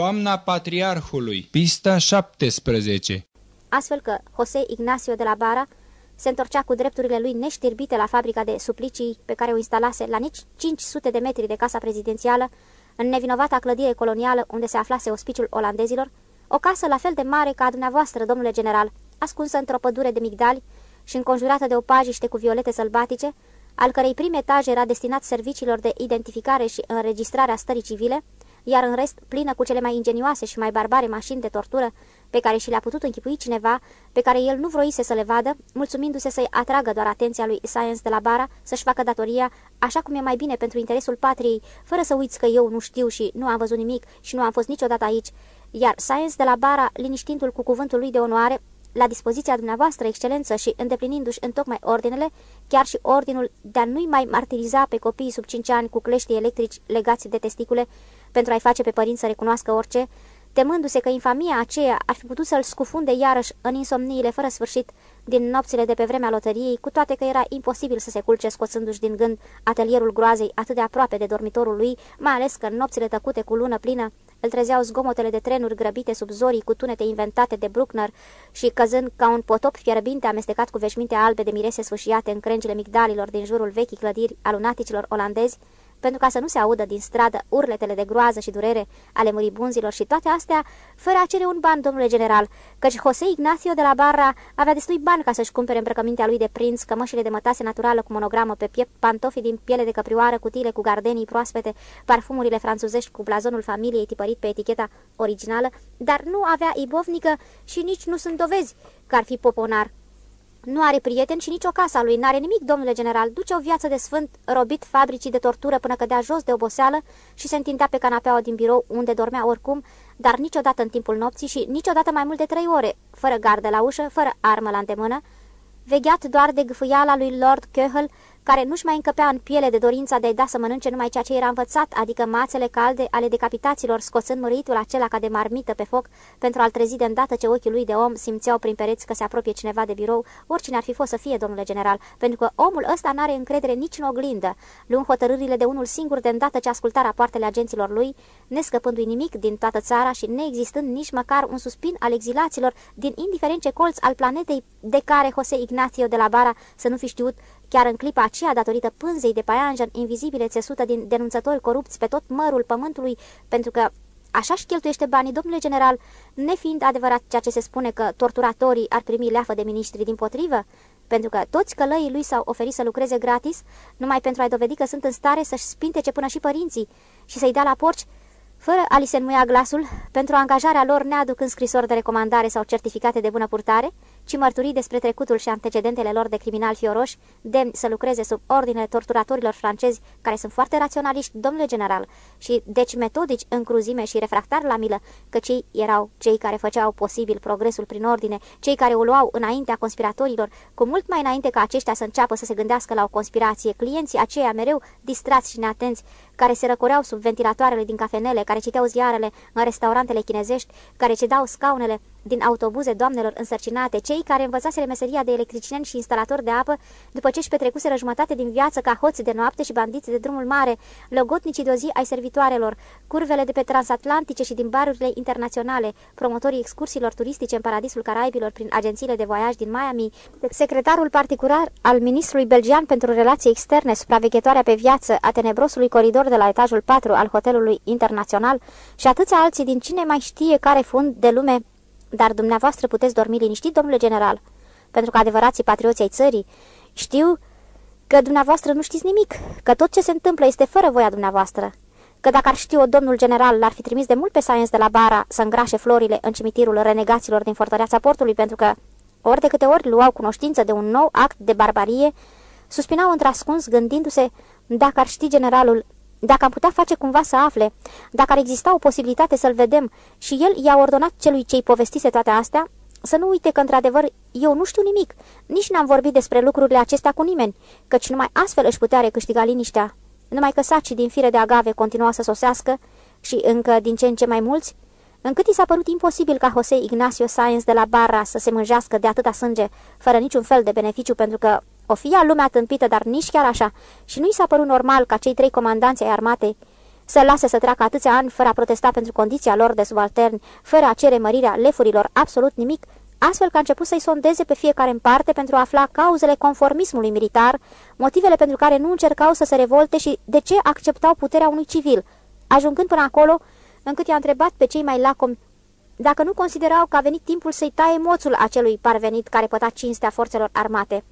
Toamna Patriarhului, pista 17 Astfel că José Ignacio de la Bara se întorcea cu drepturile lui neștirbite la fabrica de suplicii pe care o instalase la nici 500 de metri de casa prezidențială, în nevinovata clădire colonială unde se aflase ospiciul olandezilor, o casă la fel de mare ca a dumneavoastră, domnule general, ascunsă într-o pădure de migdali și înconjurată de opajiște cu violete sălbatice, al cărei prim etaj era destinat serviciilor de identificare și înregistrare a stării civile, iar în rest plină cu cele mai ingenioase și mai barbare mașini de tortură pe care și le-a putut închipui cineva, pe care el nu vroise să le vadă, mulțumindu-se să-i atragă doar atenția lui Science de la Bara, să-și facă datoria, așa cum e mai bine pentru interesul patriei, fără să uiți că eu nu știu și nu am văzut nimic și nu am fost niciodată aici, iar Science de la Bara, liniștindu-l cu cuvântul lui de onoare, la dispoziția dumneavoastră, excelență, și îndeplinindu-și întocmai ordinele, chiar și ordinul de a nu-i mai martiriza pe copiii sub 5 ani cu cleștii electrici legați de testicule, pentru a-i face pe părinți să recunoască orice, temându-se că infamia aceea ar fi putut să-l scufunde iarăși în insomniile fără sfârșit din nopțile de pe vremea loteriei, cu toate că era imposibil să se culce scoțându-și din gând atelierul groazei atât de aproape de dormitorul lui, mai ales că în nopțile tăcute cu lună plină îl trezeau zgomotele de trenuri grăbite sub zorii cu tunete inventate de Bruckner și căzând ca un potop fierbinte amestecat cu veșminte albe de mirese sfâșiate în crengile migdalilor din jurul vechii clădiri a lunaticilor olandezi, pentru ca să nu se audă din stradă urletele de groază și durere ale muribunzilor și toate astea, fără a cere un ban, domnule general, căci José Ignacio de la Barra avea destui bani ca să-și cumpere îmbrăcămintea lui de prinț, cămășile de mătase naturală cu monogramă pe piept, pantofii din piele de căprioară, cutiile cu gardenii proaspete, parfumurile franțuzești cu blazonul familiei tipărit pe eticheta originală, dar nu avea ibovnică și nici nu sunt dovezi că ar fi poponar. Nu are prieten și nici o casă lui, n-are nimic, domnule general. Duce o viață de sfânt, robit fabricii de tortură până cădea jos de oboseală și se întindea pe canapeaua din birou, unde dormea oricum, dar niciodată în timpul nopții și niciodată mai mult de trei ore, fără gardă la ușă, fără armă la îndemână, vegheat doar de gâfâiala lui Lord Köhel, care nu-și mai încăpea în piele de dorința de a da să mănânce numai ceea ce era învățat, adică mațele calde ale decapitaților, scoțând măritul acela ca de marmită pe foc, pentru a-l trezi de îndată ce ochii lui de om simțeau prin pereți că se apropie cineva de birou, oricine ar fi fost să fie, domnule general, pentru că omul ăsta n-are încredere nici în oglindă, luând hotărârile de unul singur de îndată ce asculta rapoartele agenților lui, nescăpându-i nimic din toată țara și neexistând nici măcar un suspin al exilaților din indiferent ce colț al planetei de care Jose Ignacio de la Bara să nu fi știut Chiar în clipa aceea, datorită pânzei de paianjen invizibile țesută din denunțători corupți pe tot mărul pământului, pentru că așa-și cheltuiește banii, domnule general, nefiind adevărat ceea ce se spune că torturatorii ar primi leafă de miniștri din potrivă, pentru că toți călăii lui s-au oferit să lucreze gratis, numai pentru a-i dovedi că sunt în stare să-și spintece până și părinții și să-i dea la porci fără a li se înmuia glasul, pentru angajarea lor neaducând scrisori de recomandare sau certificate de bună purtare, ci mărturii despre trecutul și antecedentele lor de criminali fioroși, demni să lucreze sub ordinele torturatorilor francezi, care sunt foarte raționaliști, domnule general, și deci metodici în cruzime și refractari la milă, că cei erau cei care făceau posibil progresul prin ordine, cei care o luau înaintea conspiratorilor, cu mult mai înainte ca aceștia să înceapă să se gândească la o conspirație, clienții aceia mereu distrați și neatenți, care se răcoreau sub ventilatoarele din cafenele, care citeau ziarele în restaurantele chinezești, care cedau scaunele din autobuze doamnelor însărcinate, cei care învățaseră meseria de electrician și instalator de apă, după ce își petrecuseră jumătate din viață ca hoți de noapte și bandiți de drumul mare, logotnicii de o zi ai servitoarelor, curvele de pe transatlantice și din barurile internaționale, promotorii excursiilor turistice în paradisul Caraibilor prin agențiile de voiaj din Miami, secretarul particular al ministrului belgian pentru relații externe, supraveghetoarea pe viață a tenebrosului coridor de la etajul 4 al hotelului internațional și atâția alții din cine mai știe care fund de lume dar dumneavoastră puteți dormi liniștit, domnule general, pentru că adevărații patrioții ai țării știu că dumneavoastră nu știți nimic, că tot ce se întâmplă este fără voia dumneavoastră, că dacă ar ști-o domnul general, l-ar fi trimis de mult pe Science de la Bara să îngrașe florile în cimitirul renegaților din fortăreața portului, pentru că ori de câte ori luau cunoștință de un nou act de barbarie, suspinau într-ascuns gândindu-se dacă ar ști generalul dacă am putea face cumva să afle, dacă ar exista o posibilitate să-l vedem și el i-a ordonat celui ce-i povestise toate astea, să nu uite că, într-adevăr, eu nu știu nimic, nici n-am vorbit despre lucrurile acestea cu nimeni, căci numai astfel își putea recâștiga liniștea. Numai că sacii din fire de agave continua să sosească și încă din ce în ce mai mulți, încât i s-a părut imposibil ca Jose Ignacio Sáenz de la Barra să se mânjească de atâta sânge, fără niciun fel de beneficiu, pentru că o fie lumea tâmpită, dar nici chiar așa, și nu i s-a părut normal ca cei trei comandanți ai armatei, să lase să treacă atâția ani fără a protesta pentru condiția lor de subalterni, fără a cere mărirea lefurilor absolut nimic, astfel că a început să-i sondeze pe fiecare în parte pentru a afla cauzele conformismului militar, motivele pentru care nu încercau să se revolte și de ce acceptau puterea unui civil, ajungând până acolo încât i-a întrebat pe cei mai lacomi dacă nu considerau că a venit timpul să-i taie moțul acelui parvenit care păta cinstea forțelor armate.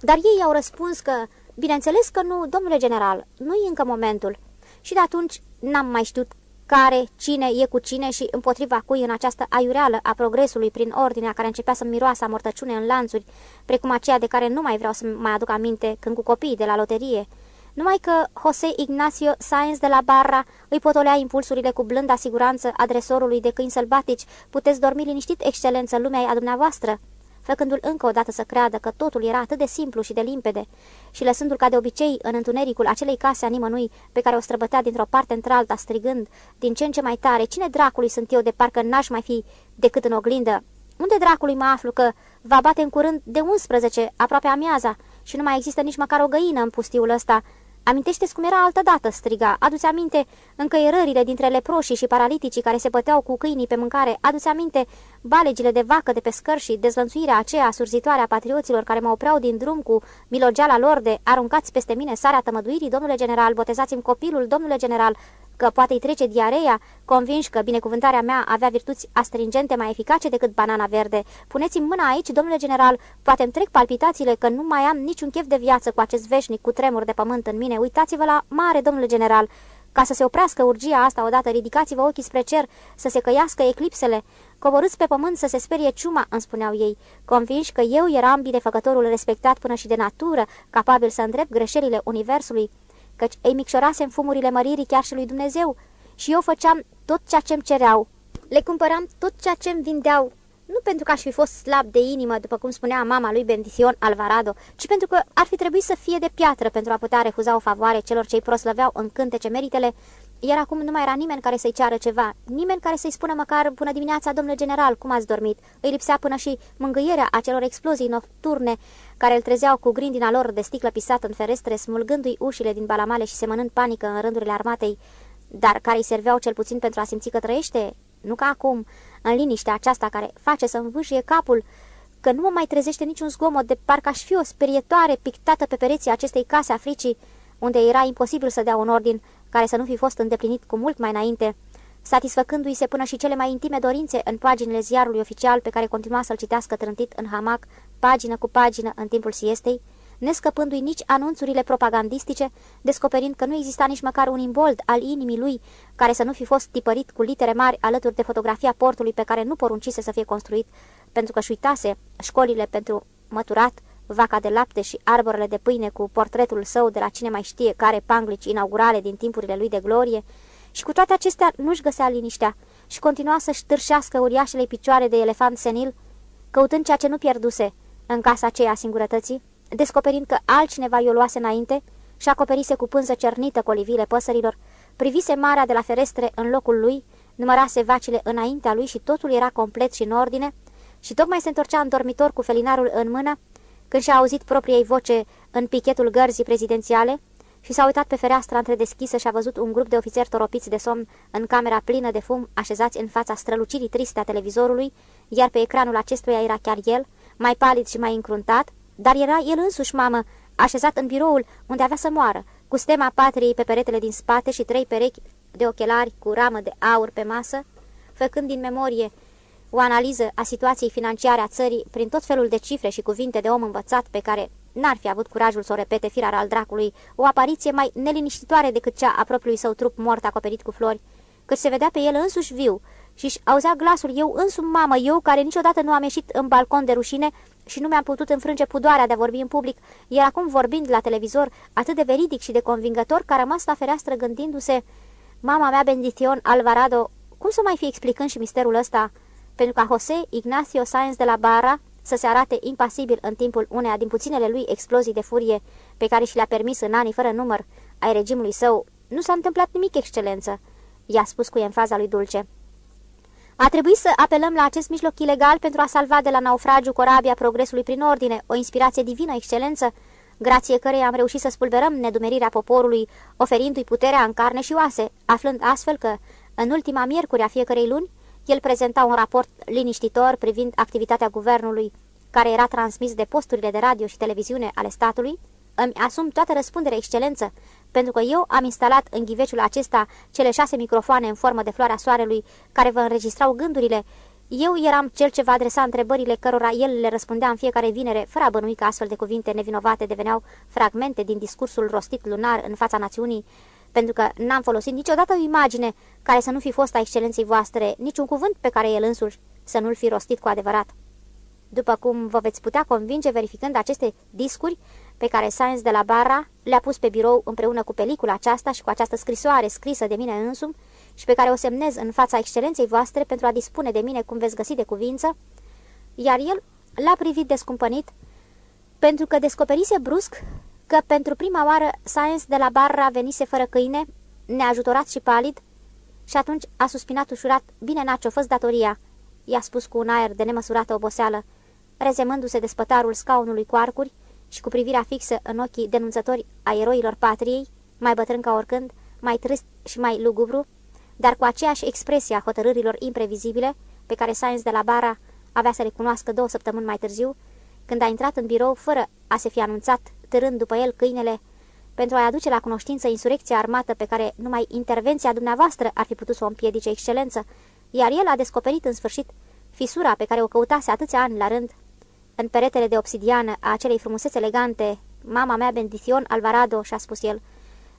Dar ei au răspuns că, bineînțeles că nu, domnule general, nu-i încă momentul. Și de atunci n-am mai știut care, cine e cu cine și împotriva cui în această aiureală a progresului prin ordinea care începea să miroasă amortăciune în lanțuri, precum aceea de care nu mai vreau să mai aduc aminte când cu copiii de la loterie. Numai că José Ignacio Sáenz de la Barra îi potolea impulsurile cu blânda siguranță adresorului de câini sălbatici, puteți dormi liniștit, excelență, lumea a dumneavoastră făcându-l încă o dată să creadă că totul era atât de simplu și de limpede, și lăsându-l ca de obicei în întunericul acelei case a nimănui pe care o străbătea dintr-o parte într-alta, strigând din ce în ce mai tare, cine dracului sunt eu de parcă n-aș mai fi decât în oglindă? Unde dracului mă aflu că va bate în curând de 11, aproape amiaza, și nu mai există nici măcar o găină în pustiul ăsta, Amintește-ți cum era altădată, striga. Adu-ți aminte încăierările dintre leproșii și paraliticii care se băteau cu câinii pe mâncare. Adu-ți aminte balegile de vacă de pe scări și dezlănțuirea aceea surzitoare a patrioților care mă opreau din drum cu milogeala lor de aruncați peste mine sarea tămăduirii, domnule general, botezați-mi copilul, domnule general, că poate-i trece diareea, convinși că binecuvântarea mea avea virtuți astringente mai eficace decât banana verde. Puneți-mi mâna aici, domnule general, poate îmi trec palpitațiile că nu mai am niciun chef de viață cu acest veșnic cu tremur de pământ în mine. Uitați-vă la mare, domnule general, ca să se oprească urgia asta odată, ridicați-vă ochii spre cer, să se căiască eclipsele. Coborâți pe pământ să se sperie ciuma, îmi spuneau ei, convinși că eu eram binefăcătorul respectat până și de natură, capabil să îndrept greșelile universului căci îi micșorasem fumurile măririi chiar și lui Dumnezeu și eu făceam tot ceea ce-mi cereau. Le cumpăram tot ceea ce-mi vindeau, nu pentru că aș fi fost slab de inimă, după cum spunea mama lui Bendición Alvarado, ci pentru că ar fi trebuit să fie de piatră pentru a putea refuza o favoare celor ce-i proslăveau în cântece meritele, iar acum nu mai era nimeni care să-i ceară ceva, nimeni care să-i spună măcar bună dimineața, domnule general, cum ați dormit. Îi lipsea până și mângâierea acelor explozii nocturne care îl trezeau cu grindina lor de sticlă pisată în ferestre, smulgându-i ușile din balamale și semănând panică în rândurile armatei, dar care îi serveau cel puțin pentru a simți că trăiește, nu ca acum, în liniștea aceasta care face să învâșie capul, că nu mă mai trezește niciun zgomot de parcă aș fi o sperietoare pictată pe pereții acestei case africii, unde era imposibil să dea un ordin care să nu fi fost îndeplinit cu mult mai înainte, satisfăcându-i se până și cele mai intime dorințe în paginile ziarului oficial pe care continua să-l citească trântit în hamac, pagină cu pagină în timpul siestei, nescăpându-i nici anunțurile propagandistice, descoperind că nu exista nici măcar un imbold al inimii lui care să nu fi fost tipărit cu litere mari alături de fotografia portului pe care nu poruncise să fie construit, pentru că-și uitase școlile pentru măturat, vaca de lapte și arborele de pâine cu portretul său de la cine mai știe care panglici inaugurale din timpurile lui de glorie, și cu toate acestea nu-și găsea liniștea și continua să-și târșească uriașele picioare de elefant senil, căutând ceea ce nu pierduse în casa aceea singurătății, descoperind că altcineva i-o luase înainte și acoperise cu pânză cernită colivile păsărilor, privise marea de la ferestre în locul lui, numărase vacile înaintea lui și totul era complet și în ordine, și tocmai se întorcea în dormitor cu felinarul în mână, când și-a auzit propriei voce în pichetul gărzii prezidențiale și s-a uitat pe fereastra întredeschisă și a văzut un grup de ofițeri toropiți de somn în camera plină de fum, așezați în fața strălucirii triste a televizorului, iar pe ecranul acestuia era chiar el, mai palid și mai încruntat, dar era el însuși, mamă, așezat în biroul unde avea să moară, cu stema patriei pe peretele din spate și trei perechi de ochelari cu ramă de aur pe masă, făcând din memorie o analiză a situației financiare a țării prin tot felul de cifre și cuvinte de om învățat pe care n-ar fi avut curajul să o repete firar al dracului, o apariție mai neliniștitoare decât cea a propriului său trup mort acoperit cu flori, cât se vedea pe el însuși viu și-și auzea glasul eu însumi mamă, eu care niciodată nu am ieșit în balcon de rușine și nu mi-am putut înfrânge pudoarea de a vorbi în public, iar acum vorbind la televizor atât de veridic și de convingător că a rămas la fereastră gândindu-se Mama mea, Bendition Alvarado, cum să mai fi explicând și misterul ăsta? pentru ca José Ignacio Sáenz de la Barra să se arate impasibil în timpul uneia din puținele lui explozii de furie pe care și le-a permis în anii fără număr ai regimului său, nu s-a întâmplat nimic, excelență, i-a spus cu enfaza lui Dulce. A trebuit să apelăm la acest mijloc ilegal pentru a salva de la naufragiu corabia progresului prin ordine, o inspirație divină, excelență, grație căreia am reușit să spulberăm nedumerirea poporului, oferindu-i puterea în carne și oase, aflând astfel că, în ultima miercuri a fiecărei luni, el prezenta un raport liniștitor privind activitatea guvernului, care era transmis de posturile de radio și televiziune ale statului, îmi asum toată răspunderea excelență, pentru că eu am instalat în ghiveciul acesta cele șase microfoane în formă de floarea soarelui, care vă înregistrau gândurile. Eu eram cel ce va adresa întrebările cărora el le răspundea în fiecare vinere, fără a bănui că astfel de cuvinte nevinovate deveneau fragmente din discursul rostit lunar în fața națiunii, pentru că n-am folosit niciodată o imagine care să nu fi fost a excelenței voastre, niciun cuvânt pe care el însuși să nu-l fi rostit cu adevărat. După cum vă veți putea convinge verificând aceste discuri pe care Science de la Barra le-a pus pe birou împreună cu pelicula aceasta și cu această scrisoare scrisă de mine însumi și pe care o semnez în fața excelenței voastre pentru a dispune de mine cum veți găsi de cuvință, iar el l-a privit descumpănit pentru că descoperise brusc că pentru prima oară Science de la Barra venise fără câine, neajutorat și palid, și atunci a suspinat ușurat, bine n-a fost datoria, i-a spus cu un aer de nemăsurată oboseală, rezemându-se de spătarul scaunului cu arcuri și cu privirea fixă în ochii denunțători a eroilor patriei, mai bătrân ca oricând, mai trist și mai lugubru, dar cu aceeași expresie a hotărârilor imprevizibile pe care Sainz de la Bara avea să le cunoască două săptămâni mai târziu, când a intrat în birou fără a se fi anunțat, târând după el câinele, pentru a-i aduce la cunoștință insurecția armată pe care numai intervenția dumneavoastră ar fi putut să o împiedice excelență, iar el a descoperit în sfârșit fisura pe care o căutase atâția ani la rând în peretele de obsidiană a acelei frumusețe elegante, mama mea Bendition Alvarado, și-a spus el.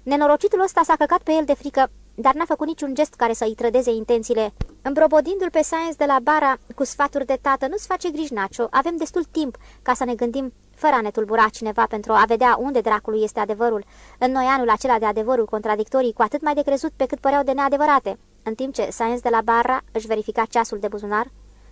Nenorocitul ăsta s-a căcat pe el de frică, dar n-a făcut niciun gest care să-i trădeze intențiile. Îmbrobodindu-l pe Science de la bara cu sfaturi de tată, nu-ți face griji, Nacio, avem destul timp ca să ne gândim fără a ne tulbura cineva pentru a vedea unde dracului este adevărul. În noi anul acela de adevărul contradictorii, cu atât mai de crezut pe cât păreau de neadevărate. În timp ce Science de la Barra își verifica ceasul de buzunar,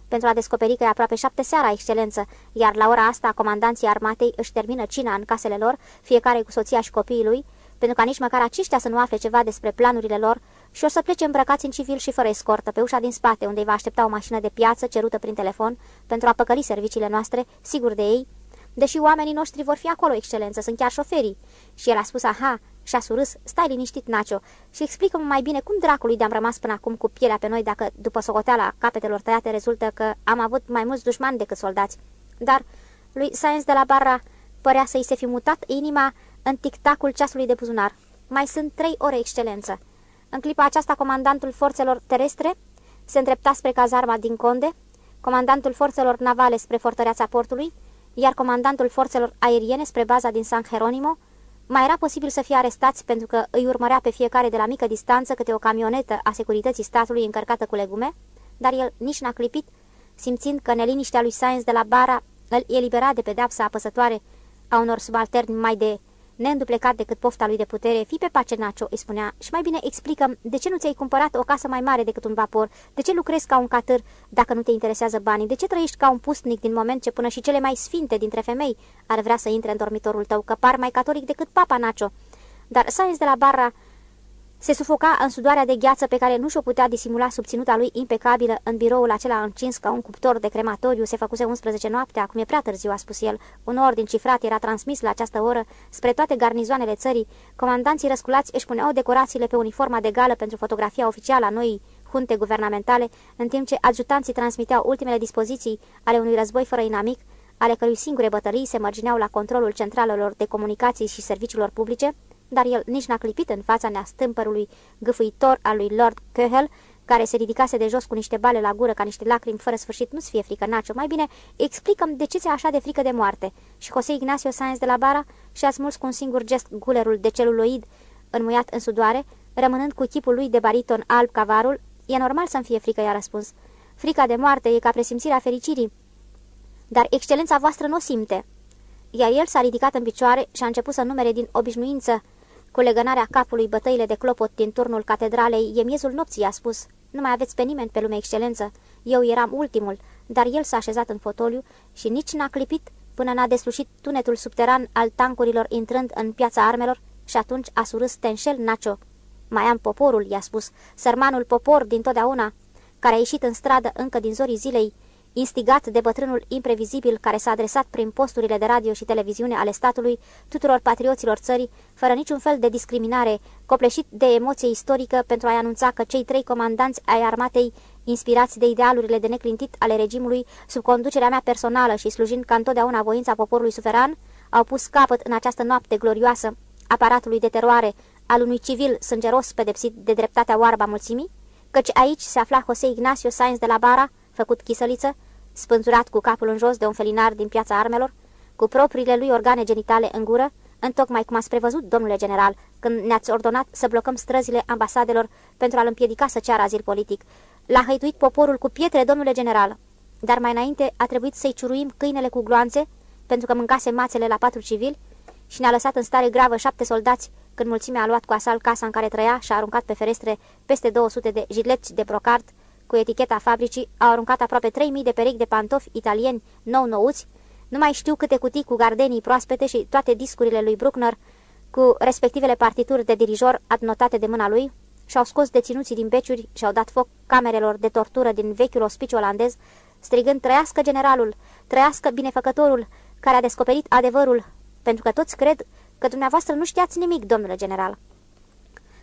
pentru a descoperi că e aproape șapte seara, excelență, iar la ora asta comandanții armatei își termină cina în casele lor, fiecare cu soția și copiii lui, pentru ca nici măcar aceștia să nu afle ceva despre planurile lor și o să plece îmbrăcați în civil și fără escortă pe ușa din spate, unde îi va aștepta o mașină de piață cerută prin telefon pentru a păcăli serviciile noastre, sigur de ei, deși oamenii noștri vor fi acolo, excelență, sunt chiar șoferii. Și el a spus, aha, și-a surâs, stai liniștit, Nacio, și explică-mă mai bine cum dracului de-am rămas până acum cu pielea pe noi dacă, după socoteala capetelor tăiate, rezultă că am avut mai mulți dușmani decât soldați. Dar lui Science de la Barra părea să-i se fi mutat inima în tictacul ceasului de buzunar. Mai sunt trei ore, excelență. În clipa aceasta, comandantul forțelor terestre se îndrepta spre cazarma din Conde, comandantul forțelor navale spre fortăreața portului, iar comandantul forțelor aeriene spre baza din San Jeronimo, mai era posibil să fie arestați pentru că îi urmărea pe fiecare de la mică distanță câte o camionetă a securității statului încărcată cu legume, dar el nici n-a clipit, simțind că neliniștea lui Sainz de la bara îl elibera de pedapsa apăsătoare a unor subalterni mai de neînduplecat decât pofta lui de putere, fi pe pace, Nacio, îi spunea, și mai bine explică de ce nu ți-ai cumpărat o casă mai mare decât un vapor, de ce lucrezi ca un catâr dacă nu te interesează banii, de ce trăiești ca un pustnic din moment ce până și cele mai sfinte dintre femei ar vrea să intre în dormitorul tău, că par mai catolic decât papa, Nacio. Dar Sainz de la Barra se sufoca în sudoarea de gheață pe care nu și-o putea disimula subținuta lui impecabilă în biroul acela încins ca un cuptor de crematoriu. Se făcuse 11 noapte, acum e prea târziu, a spus el. Un ordin cifrat era transmis la această oră spre toate garnizoanele țării. Comandanții răsculați își puneau decorațiile pe uniforma de gală pentru fotografia oficială a noii hunte guvernamentale, în timp ce adjutanții transmiteau ultimele dispoziții ale unui război fără inamic, ale cărui singure bătălii se mărgineau la controlul centralelor de comunicații și serviciilor publice, dar el nici n-a clipit în fața neastâmpărului gâfâitor al lui Lord Köhel, care se ridicase de jos cu niște bale la gură ca niște lacrimi fără sfârșit, nu-ți fie frică, Nacio, mai bine explicăm de ce ți-e așa de frică de moarte. Și José Ignacio Sáenz de la Bara și-a smuls cu un singur gest gulerul de celuloid înmuiat în sudoare, rămânând cu chipul lui de bariton alb cavarul. E normal să-mi fie frică, i-a răspuns. Frica de moarte e ca presimțirea fericirii. Dar excelența voastră nu o simte. Iar el s-a ridicat în picioare și a început să numere din obișnuință cu legănarea capului bătăile de clopot din turnul catedralei, e miezul nopții, a spus. Nu mai aveți pe nimeni pe lume, excelență. Eu eram ultimul, dar el s-a așezat în fotoliu și nici n-a clipit până n-a deslușit tunetul subteran al tancurilor intrând în piața armelor și atunci a surâs Tenșel Nacio. Mai am poporul, i-a spus, sărmanul popor din totdeauna, care a ieșit în stradă încă din zorii zilei, instigat de bătrânul imprevizibil care s-a adresat prin posturile de radio și televiziune ale statului tuturor patrioților țării, fără niciun fel de discriminare, copleșit de emoție istorică pentru a-i anunța că cei trei comandanți ai armatei, inspirați de idealurile de neclintit ale regimului, sub conducerea mea personală și slujind ca întotdeauna voința poporului suveran, au pus capăt în această noapte glorioasă aparatului de teroare al unui civil sângeros pedepsit de dreptatea oarbă a mulțimii, căci aici se afla José Ignacio Sainz de la Bara, făcut chisăliță, spânzurat cu capul în jos de un felinar din piața armelor, cu propriile lui organe genitale în gură, întocmai cum ați prevăzut, domnule general, când ne-ați ordonat să blocăm străzile ambasadelor pentru a-l împiedica să ceară azil politic. L-a hăituit poporul cu pietre, domnule general, dar mai înainte a trebuit să-i ciuruim câinele cu gloanțe, pentru că mâncase mațele la patru civili, și ne-a lăsat în stare gravă șapte soldați când mulțimea a luat cu asal casa în care trăia și a aruncat pe ferestre peste 200 de jileți de brocard cu eticheta fabricii, au aruncat aproape 3000 de perechi de pantofi italieni nou-nouți, nu mai știu câte cutii cu gardenii proaspete și toate discurile lui Bruckner cu respectivele partituri de dirijor adnotate de mâna lui, și-au scos deținuții din beciuri și au dat foc camerelor de tortură din vechiul ospiciu olandez, strigând, trăiască generalul, trăiască binefăcătorul, care a descoperit adevărul, pentru că toți cred că dumneavoastră nu știați nimic, domnule general.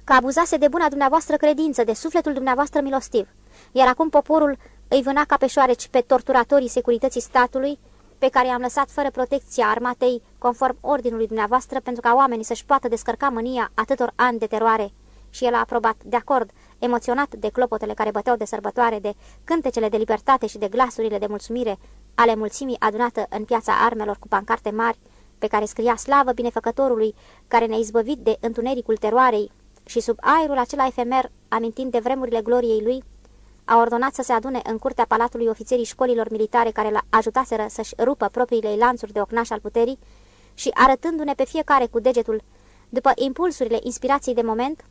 Că abuzase de buna dumneavoastră credință, de sufletul dumneavoastră milostiv, iar acum poporul îi vâna ca pe șoareci pe torturatorii securității statului, pe care i-am lăsat fără protecția armatei, conform ordinului dumneavoastră, pentru ca oamenii să-și poată descărca mânia atâtor ani de teroare. Și el a aprobat, de acord, emoționat de clopotele care băteau de sărbătoare, de cântecele de libertate și de glasurile de mulțumire ale mulțimii adunată în piața armelor cu pancarte mari, pe care scria slavă binefăcătorului, care ne-a izbăvit de întunericul teroarei și sub aerul acela efemer, amintind de vremurile gloriei lui, a ordonat să se adune în curtea palatului ofițerii școlilor militare care l ajutaseră să-și rupă propriile lanțuri de ocnaș al puterii și arătându-ne pe fiecare cu degetul, după impulsurile inspirației de moment,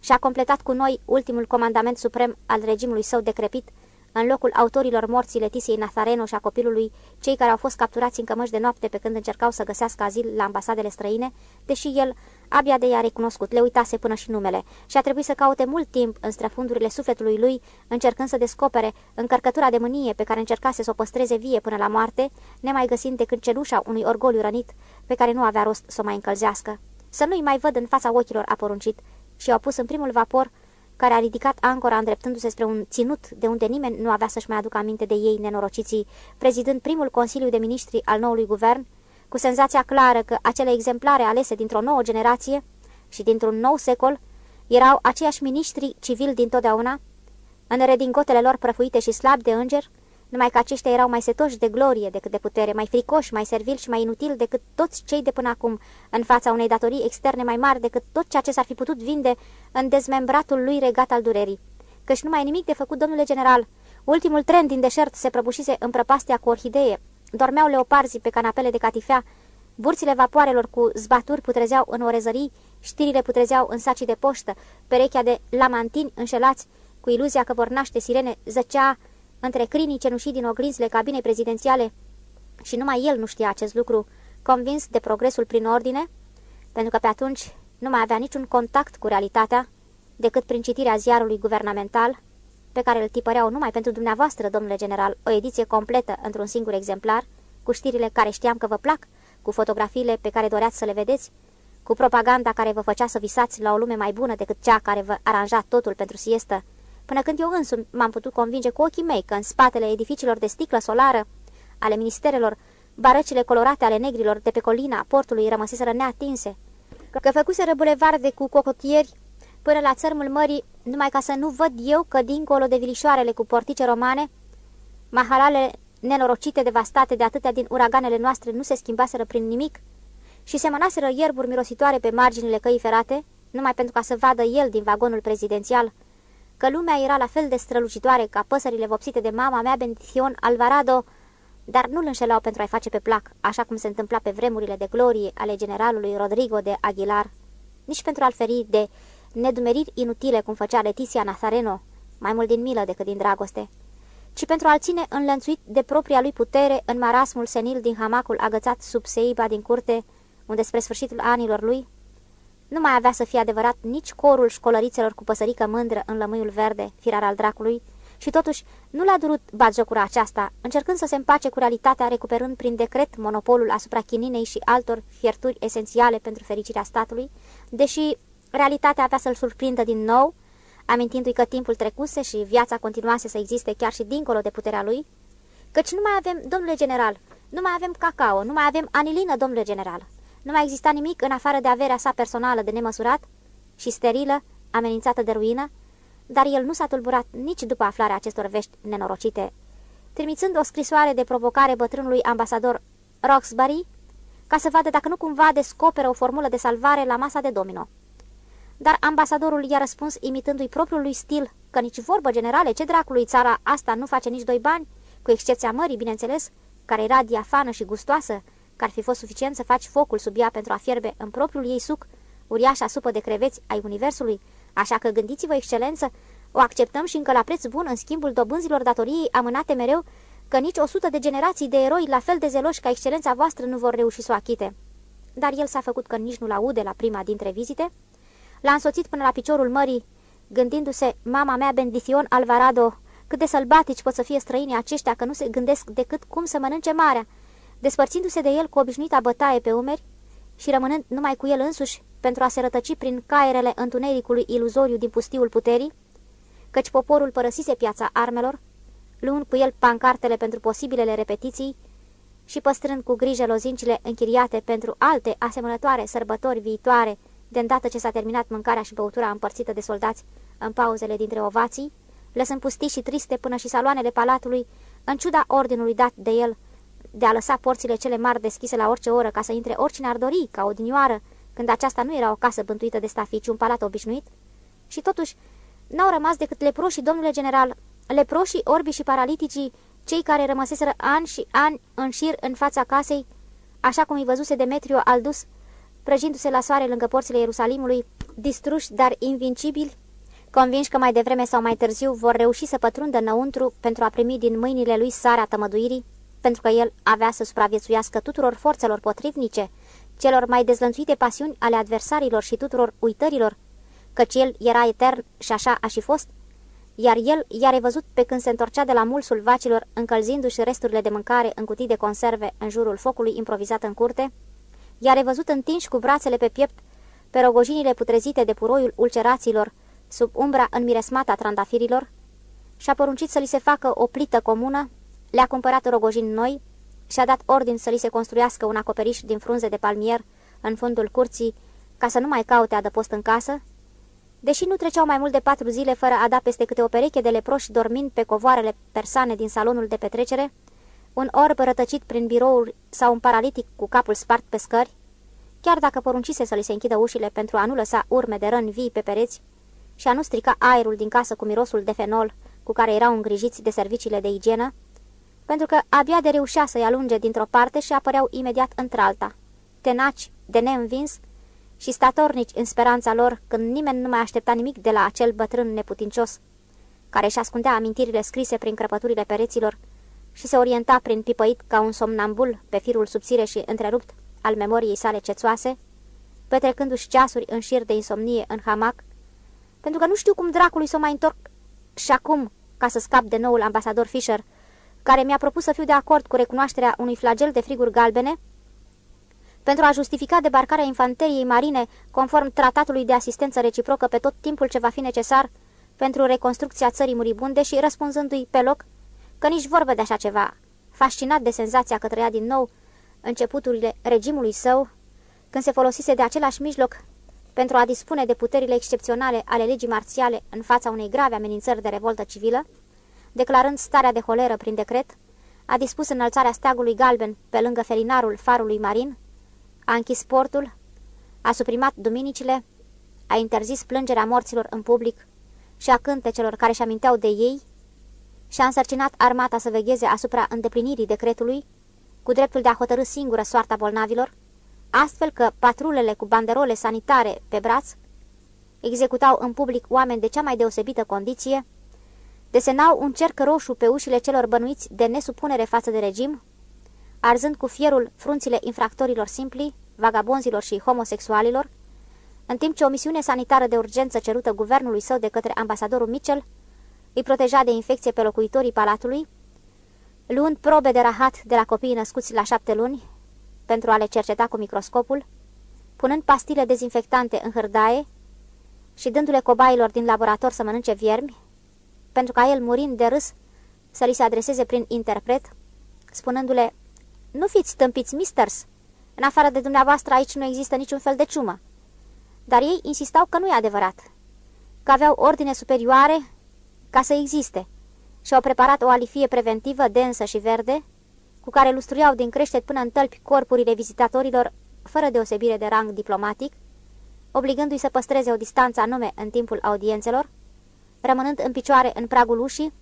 și-a completat cu noi ultimul comandament suprem al regimului său decrepit, în locul autorilor morții Letisiei Nazareno și a copilului, cei care au fost capturați în cămăși de noapte pe când încercau să găsească azil la ambasadele străine, deși el abia de i-a recunoscut, le uitase până și numele și a trebuit să caute mult timp în străfundurile sufletului lui, încercând să descopere încărcătura de mânie pe care încercase să o păstreze vie până la moarte, nemai găsind decât cenușa unui orgoliu rănit pe care nu avea rost să o mai încălzească. Să nu-i mai văd în fața ochilor, a poruncit, și au pus în primul vapor care a ridicat ancora îndreptându-se spre un ținut de unde nimeni nu avea să-și mai aducă aminte de ei nenorociții, prezidând primul Consiliu de Ministri al noului guvern, cu senzația clară că acele exemplare alese dintr-o nouă generație și dintr-un nou secol erau aceiași miniștri civili dintotdeauna, în redingotele lor prăfuite și slab de înger, numai că aceștia erau mai setoși de glorie decât de putere, mai fricoși, mai servili și mai inutili decât toți cei de până acum, în fața unei datorii externe mai mari decât tot ceea ce s-ar fi putut vinde în dezmembratul lui regat al durerii. Căci nu mai nimic de făcut, domnule general. Ultimul tren din deșert se prăbușise în prăpastia cu orhidee. Dormeau leoparzii pe canapele de catifea, burțile vapoarelor cu zbaturi putrezeau în orezării, știrile putrezeau în sacii de poștă, perechea de lamantini înșelați, cu iluzia că vor naște sirene, zăcea între crinii cenușii din oglinzile cabinei prezidențiale. Și numai el nu știa acest lucru, convins de progresul prin ordine, pentru că pe atunci nu mai avea niciun contact cu realitatea decât prin citirea ziarului guvernamental, pe care îl tipăreau numai pentru dumneavoastră, domnule general, o ediție completă într-un singur exemplar, cu știrile care știam că vă plac, cu fotografiile pe care doreați să le vedeți, cu propaganda care vă făcea să visați la o lume mai bună decât cea care vă aranja totul pentru siestă, până când eu însumi m-am putut convinge cu ochii mei că în spatele edificiilor de sticlă solară ale ministerelor, barăcile colorate ale negrilor de pe colina portului rămăseseră neatinse, că făcuseră bulevarde cu cocotieri până la țărmul mării, numai ca să nu văd eu că dincolo de vilișoarele cu portice romane, mahalale nenorocite devastate de atâtea din uraganele noastre nu se schimbaseră prin nimic și semănaseră ierburi mirositoare pe marginile căii ferate, numai pentru ca să vadă el din vagonul prezidențial că lumea era la fel de strălucitoare ca păsările vopsite de mama mea, Bendición Alvarado, dar nu-l înșelau pentru a-i face pe plac, așa cum se întâmpla pe vremurile de glorie ale generalului Rodrigo de Aguilar, nici pentru a-l feri de nedumeriri inutile cum făcea Leticia Nazareno, mai mult din milă decât din dragoste, ci pentru a-l ține înlănțuit de propria lui putere în marasmul senil din hamacul agățat sub seiba din curte, unde spre sfârșitul anilor lui nu mai avea să fie adevărat nici corul școlărițelor cu păsărică mândră în lămâiul verde, firar al dracului, Și totuși nu l-a durut batjocura aceasta, încercând să se împace cu realitatea, recuperând prin decret monopolul asupra chininei și altor fierturi esențiale pentru fericirea statului, deși realitatea avea să-l surprindă din nou, amintindu-i că timpul trecuse și viața continuase să existe chiar și dincolo de puterea lui, căci nu mai avem, domnule general, nu mai avem cacao, nu mai avem anilină, domnule general. Nu mai exista nimic în afară de averea sa personală de nemăsurat și sterilă, amenințată de ruină, dar el nu s-a tulburat nici după aflarea acestor vești nenorocite, trimițând o scrisoare de provocare bătrânului ambasador Roxbury, ca să vadă dacă nu cumva descoperă o formulă de salvare la masa de domino. Dar ambasadorul i-a răspuns imitându-i propriul lui stil, că nici vorbă generale, ce dracului țara asta nu face nici doi bani, cu excepția mării, bineînțeles, care era diafană și gustoasă, că ar fi fost suficient să faci focul sub ea pentru a fierbe în propriul ei suc uriașa supă de creveți ai universului, așa că gândiți-vă, excelență, o acceptăm și încă la preț bun în schimbul dobânzilor datoriei amânate mereu, că nici o sută de generații de eroi la fel de zeloși ca excelența voastră nu vor reuși să o achite. Dar el s-a făcut că nici nu-l aude la prima dintre vizite, l-a însoțit până la piciorul mării, gândindu-se, mama mea Bendition Alvarado, cât de sălbatici pot să fie străinii aceștia că nu se gândesc decât cum să mănânce marea, despărțindu-se de el cu obișnuita bătaie pe umeri și rămânând numai cu el însuși pentru a se rătăci prin caierele întunericului iluzoriu din pustiul puterii, căci poporul părăsise piața armelor, luând cu el pancartele pentru posibilele repetiții și păstrând cu grijă lozincile închiriate pentru alte asemănătoare sărbători viitoare, de îndată ce s-a terminat mâncarea și băutura împărțită de soldați în pauzele dintre ovații, lăsând pustii și triste până și saloanele palatului, în ciuda ordinului dat de el de a lăsa porțile cele mari deschise la orice oră ca să intre oricine ar dori, ca odinioară, când aceasta nu era o casă bântuită de stafici, un palat obișnuit? Și totuși, n-au rămas decât leproșii, domnule general, leproșii, orbii și paraliticii, cei care rămăseseră ani și ani în șir în fața casei, așa cum îi văzuse Demetrio Aldus, prăjindu-se la soare lângă porțile Ierusalimului, distruși, dar invincibili, convinși că mai devreme sau mai târziu vor reuși să pătrundă înăuntru pentru a primi din mâinile lui sarea tămăduirii, pentru că el avea să supraviețuiască tuturor forțelor potrivnice, celor mai dezlănțuite pasiuni ale adversarilor și tuturor uitărilor, căci el era etern și așa a și fost, iar el i-a revăzut pe când se întorcea de la mulsul vacilor, încălzindu-și resturile de mâncare în cutii de conserve în jurul focului improvizat în curte, i-a revăzut întinși cu brațele pe piept pe rogojinile putrezite de puroiul ulceraților, sub umbra înmiresmată a trandafirilor, și-a poruncit să li se facă o plită comună, le-a cumpărat rogojini noi, și-a dat ordin să li se construiască un acoperiș din frunze de palmier în fundul curții, ca să nu mai caute adăpost în casă, deși nu treceau mai mult de patru zile fără a da peste câte o pereche de leproși dormind pe covoarele persane din salonul de petrecere, un orb rătăcit prin birouri sau un paralitic cu capul spart pe scări, chiar dacă poruncise să li se închidă ușile pentru a nu lăsa urme de răni vii pe pereți și a nu strica aerul din casă cu mirosul de fenol cu care erau îngrijiți de serviciile de igienă, pentru că abia de reușea să-i alunge dintr-o parte și apăreau imediat într-alta, tenaci, de neînvins și statornici în speranța lor când nimeni nu mai aștepta nimic de la acel bătrân neputincios, care își ascundea amintirile scrise prin crăpăturile pereților și se orienta prin pipăit ca un somnambul pe firul subțire și întrerupt al memoriei sale cețoase, petrecându-și ceasuri în șir de insomnie în hamac, pentru că nu știu cum dracului să o mai întorc și acum, ca să scap de noul ambasador Fisher, care mi-a propus să fiu de acord cu recunoașterea unui flagel de friguri galbene, pentru a justifica debarcarea infanteriei marine conform tratatului de asistență reciprocă pe tot timpul ce va fi necesar pentru reconstrucția țării muribunde și răspunzându-i pe loc că nici vorbă de așa ceva, fascinat de senzația că trăia din nou începuturile regimului său, când se folosise de același mijloc pentru a dispune de puterile excepționale ale legii marțiale în fața unei grave amenințări de revoltă civilă, declarând starea de holeră prin decret, a dispus înălțarea steagului galben pe lângă felinarul farului marin, a închis portul, a suprimat duminicile, a interzis plângerea morților în public și a cântecelor care și aminteau de ei și a însărcinat armata să vegheze asupra îndeplinirii decretului, cu dreptul de a hotărâ singură soarta bolnavilor, astfel că patrulele cu banderole sanitare pe braț executau în public oameni de cea mai deosebită condiție, desenau un cerc roșu pe ușile celor bănuiți de nesupunere față de regim, arzând cu fierul frunțile infractorilor simpli, vagabonzilor și homosexualilor, în timp ce o misiune sanitară de urgență cerută guvernului său de către ambasadorul Mitchell îi proteja de infecție pe locuitorii palatului, luând probe de rahat de la copiii născuți la șapte luni pentru a le cerceta cu microscopul, punând pastile dezinfectante în hârdaie și dându-le cobailor din laborator să mănânce viermi, pentru ca el, murind de râs, să li se adreseze prin interpret, spunându-le, Nu fiți tâmpiți, misters! În afară de dumneavoastră aici nu există niciun fel de ciumă. Dar ei insistau că nu e adevărat, că aveau ordine superioare ca să existe. Și au preparat o alifie preventivă densă și verde, cu care lustruiau din creștet până în tălpi corpurile vizitatorilor, fără deosebire de rang diplomatic, obligându-i să păstreze o distanță anume în timpul audiențelor, rămânând în picioare în pragul ușii,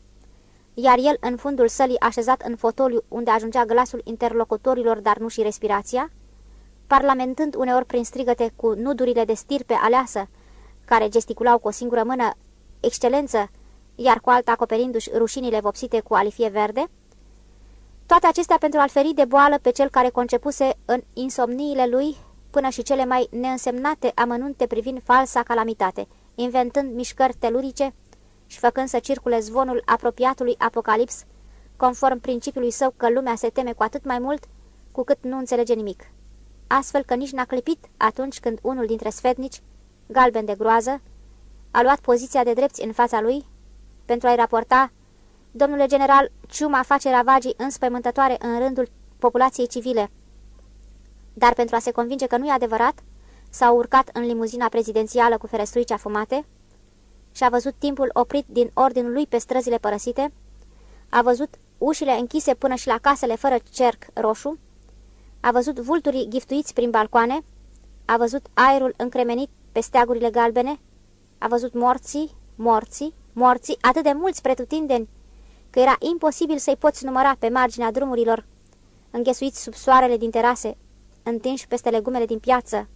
iar el în fundul sălii așezat în fotoliu unde ajungea glasul interlocutorilor, dar nu și respirația, parlamentând uneori prin strigăte cu nudurile de stirpe aleasă, care gesticulau cu o singură mână excelență, iar cu alta acoperindu-și rușinile vopsite cu alifie verde, toate acestea pentru a-l feri de boală pe cel care concepuse în insomniile lui până și cele mai neînsemnate amănunte privind falsa calamitate, inventând mișcări telurice și făcând să circule zvonul apropiatului apocalips, conform principiului său că lumea se teme cu atât mai mult cu cât nu înțelege nimic. Astfel că nici n-a clipit atunci când unul dintre sfetnici, galben de groază, a luat poziția de drepți în fața lui pentru a-i raporta Domnule general, ciuma face ravagii înspăimântătoare în rândul populației civile. Dar pentru a se convinge că nu e adevărat, s-a urcat în limuzina prezidențială cu ferestruici afumate și a văzut timpul oprit din ordinul lui pe străzile părăsite, a văzut ușile închise până și la casele fără cerc roșu, a văzut vulturii giftuiți prin balcoane, a văzut aerul încremenit pe steagurile galbene, a văzut morții, morții, morții, atât de mulți pretutindeni, că era imposibil să-i poți număra pe marginea drumurilor, înghesuiți sub soarele din terase, întinși peste legumele din piață.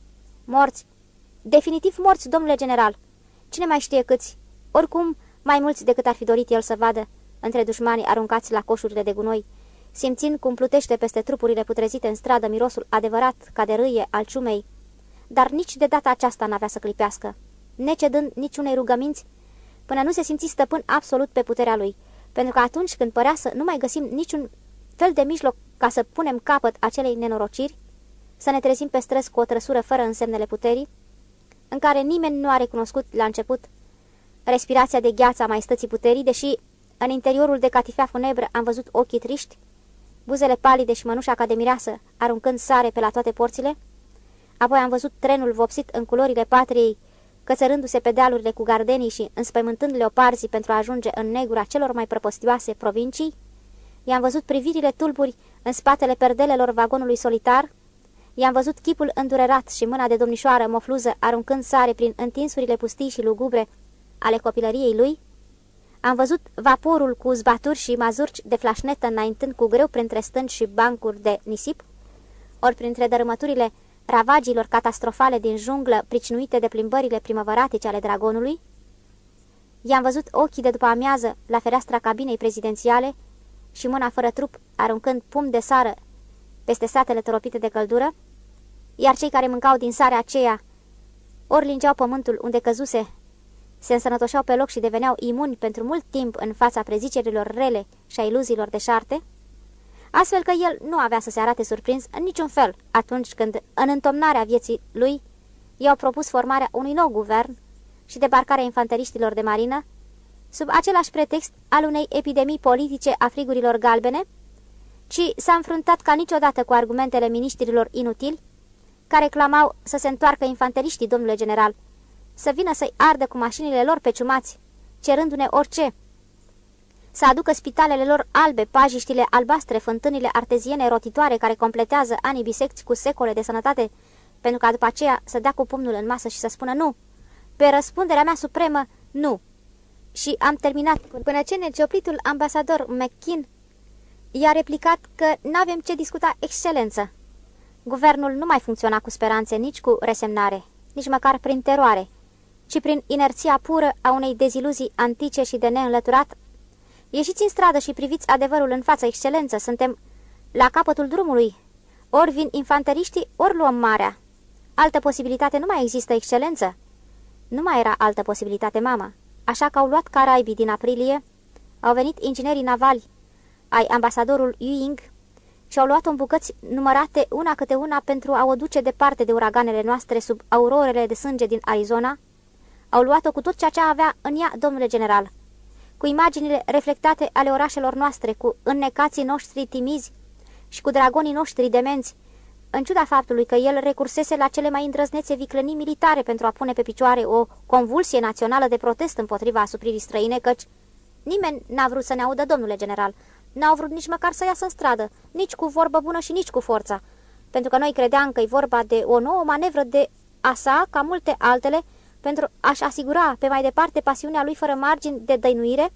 Morți! Definitiv morți, domnule general! Cine mai știe câți? Oricum, mai mulți decât ar fi dorit el să vadă, între dușmanii aruncați la coșurile de gunoi, simțind cum plutește peste trupurile putrezite în stradă mirosul adevărat ca de râie al ciumei. Dar nici de data aceasta n-avea să clipească, necedând niciunei rugăminți, până nu se simți stăpân absolut pe puterea lui, pentru că atunci când părea să nu mai găsim niciun fel de mijloc ca să punem capăt acelei nenorociri, să ne trezim pe străzi cu o trăsură fără însemnele puterii, în care nimeni nu a recunoscut la început respirația de gheață a maestății puterii, deși în interiorul de catifea funebră am văzut ochii triști, buzele palide și mănușa ca de mireasă, aruncând sare pe la toate porțile, apoi am văzut trenul vopsit în culorile patriei, cățărându-se pe dealurile cu gardenii și înspăimântând leoparzii pentru a ajunge în negura celor mai prăpostioase provincii, i-am văzut privirile tulburi în spatele perdelelor vagonului solitar, i-am văzut chipul îndurerat și mâna de domnișoară mofluză aruncând sare prin întinsurile pustii și lugubre ale copilăriei lui, am văzut vaporul cu zbaturi și mazurci de flașnetă înaintând cu greu printre stânci și bancuri de nisip, ori printre dărâmăturile ravagilor catastrofale din junglă pricinuite de plimbările primăvăratice ale dragonului, i-am văzut ochii de după amiază la fereastra cabinei prezidențiale și mâna fără trup aruncând pum de sară peste satele toropite de căldură, iar cei care mâncau din sarea aceea ori lingeau pământul unde căzuse, se însănătoșeau pe loc și deveneau imuni pentru mult timp în fața prezicerilor rele și a iluziilor de șarte, astfel că el nu avea să se arate surprins în niciun fel atunci când, în întomnarea vieții lui, i-au propus formarea unui nou guvern și debarcarea infanteriștilor de marină, sub același pretext al unei epidemii politice a frigurilor galbene, ci s-a înfruntat ca niciodată cu argumentele miniștrilor inutili, care clamau să se întoarcă infanteriștii, domnule general, să vină să-i ardă cu mașinile lor pe ciumați, cerându-ne orice, să aducă spitalele lor albe, pajiștile albastre, fântânile arteziene rotitoare care completează anii bisecți cu secole de sănătate, pentru ca după aceea să dea cu pumnul în masă și să spună nu. Pe răspunderea mea supremă, nu. Și am terminat până ce necioplitul ambasador McKin i-a replicat că n-avem ce discuta excelență. Guvernul nu mai funcționa cu speranțe nici cu resemnare, nici măcar prin teroare, ci prin inerția pură a unei deziluzii antice și de neînlăturat Ieșiți în stradă și priviți adevărul în față, excelență, suntem la capătul drumului. Ori vin infanteriștii, ori luăm marea. Altă posibilitate nu mai există, excelență. Nu mai era altă posibilitate, mama. așa că au luat Caraibii din aprilie, au venit inginerii navali ai ambasadorul Yuing și au luat-o în bucăți numărate una câte una pentru a o duce departe de uraganele noastre sub aurorele de sânge din Arizona, au luat-o cu tot ceea ce avea în ea, domnule general, cu imaginile reflectate ale orașelor noastre, cu înnecații noștri timizi și cu dragonii noștri demenți, în ciuda faptului că el recursese la cele mai îndrăznețe viclănii militare pentru a pune pe picioare o convulsie națională de protest împotriva asupririi străine, căci nimeni n-a vrut să ne audă, domnule general. N-au vrut nici măcar să iasă în stradă, nici cu vorbă bună și nici cu forța, pentru că noi credeam că e vorba de o nouă manevră de asa, ca multe altele, pentru a-și asigura pe mai departe pasiunea lui fără margini de dăinuire,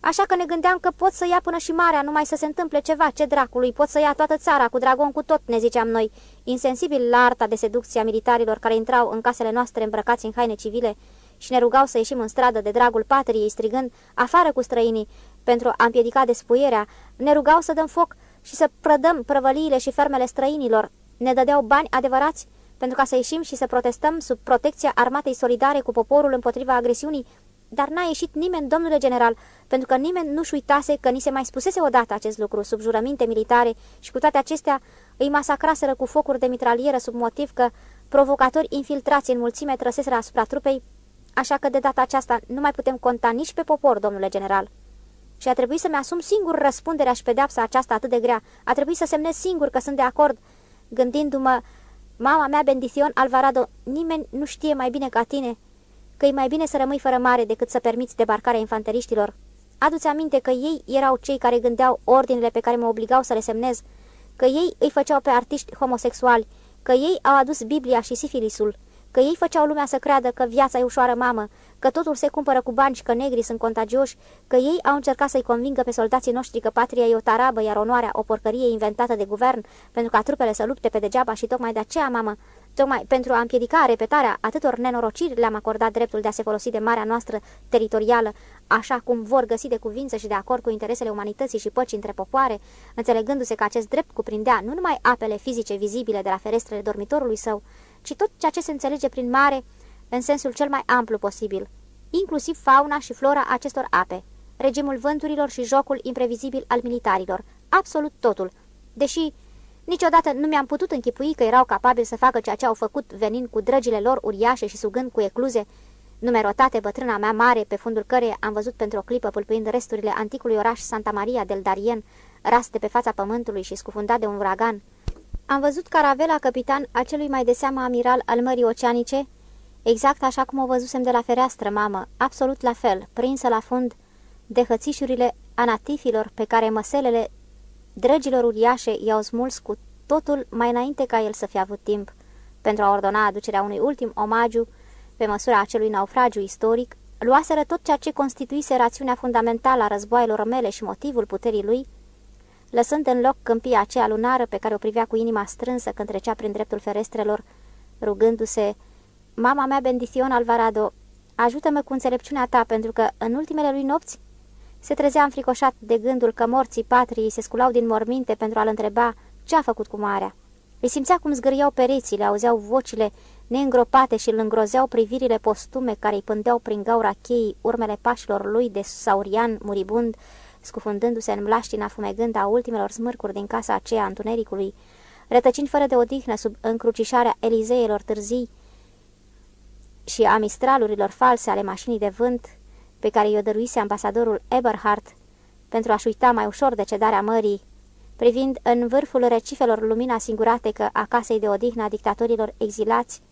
Așa că ne gândeam că pot să ia până și marea, numai să se întâmple ceva, ce dracului, pot să ia toată țara, cu dragon cu tot, ne ziceam noi, insensibil la arta de seducție a militarilor care intrau în casele noastre îmbrăcați în haine civile și ne rugau să ieșim în stradă de dragul patriei, strigând, afară cu străinii, pentru a împiedica despuierea, ne rugau să dăm foc și să prădăm prăvăliile și fermele străinilor, ne dădeau bani adevărați pentru ca să ieșim și să protestăm sub protecția armatei solidare cu poporul împotriva agresiunii dar n-a ieșit nimeni, domnule general, pentru că nimeni nu-și uitase că ni se mai spusese odată acest lucru, sub jurăminte militare, și cu toate acestea îi masacraseră cu focuri de mitralieră sub motiv că provocatori infiltrați în mulțime trăseseră asupra trupei, așa că de data aceasta nu mai putem conta nici pe popor, domnule general. Și a trebuit să-mi asum singur răspunderea și pedeapsa aceasta atât de grea. A trebuit să semnez singur că sunt de acord, gândindu-mă, mama mea, Bendición Alvarado, nimeni nu știe mai bine ca tine că e mai bine să rămâi fără mare decât să permiți debarcarea infanteriștilor. Adu-ți aminte că ei erau cei care gândeau ordinele pe care mă obligau să le semnez, că ei îi făceau pe artiști homosexuali, că ei au adus Biblia și sifilisul, că ei făceau lumea să creadă că viața e ușoară mamă, că totul se cumpără cu bani și că negrii sunt contagioși, că ei au încercat să-i convingă pe soldații noștri că patria e o tarabă, iar onoarea o porcărie inventată de guvern pentru ca trupele să lupte pe degeaba și tocmai de aceea, mamă, Tocmai pentru a împiedica repetarea atâtor nenorociri le-am acordat dreptul de a se folosi de marea noastră teritorială, așa cum vor găsi de cuvință și de acord cu interesele umanității și păcii între popoare, înțelegându-se că acest drept cuprindea nu numai apele fizice vizibile de la ferestrele dormitorului său, ci tot ceea ce se înțelege prin mare în sensul cel mai amplu posibil, inclusiv fauna și flora acestor ape, regimul vânturilor și jocul imprevizibil al militarilor, absolut totul, deși Niciodată nu mi-am putut închipui că erau capabili să facă ceea ce au făcut venind cu drăgile lor uriașe și sugând cu ecluze numerotate bătrâna mea mare, pe fundul căreia am văzut pentru o clipă pâlpâind resturile anticului oraș Santa Maria del Darien, raste pe fața pământului și scufundat de un uragan. Am văzut caravela capitan acelui mai de seamă amiral al mării oceanice, exact așa cum o văzusem de la fereastră, mamă, absolut la fel, prinsă la fund de hățișurile anatifilor pe care măselele Drăgilor uriașe i-au smuls cu totul mai înainte ca el să fie avut timp pentru a ordona aducerea unui ultim omagiu pe măsura acelui naufragiu istoric, luaseră tot ceea ce constituise rațiunea fundamentală a războaielor mele și motivul puterii lui, lăsând în loc câmpia aceea lunară pe care o privea cu inima strânsă când trecea prin dreptul ferestrelor, rugându-se, Mama mea, Bendición Alvarado, ajută-mă cu înțelepciunea ta, pentru că în ultimele lui nopți se trezea înfricoșat de gândul că morții patriei se sculau din morminte pentru a-l întreba ce a făcut cu marea. Îi simțea cum zgâriau perețile, auzeau vocile neîngropate și îl îngrozeau privirile postume care îi pândeau prin gaura cheii urmele pașilor lui de saurian muribund, scufundându-se în mlaștina fumegând a ultimelor smârcuri din casa aceea întunericului, rătăcind fără de odihnă sub încrucișarea Elizeelor târzii și a mistralurilor false ale mașinii de vânt, pe care i-o dăruise ambasadorul Eberhard pentru a-și uita mai ușor de cedarea mării, privind în vârful recifelor lumina singuratecă a casei de odihnă a dictatorilor exilați,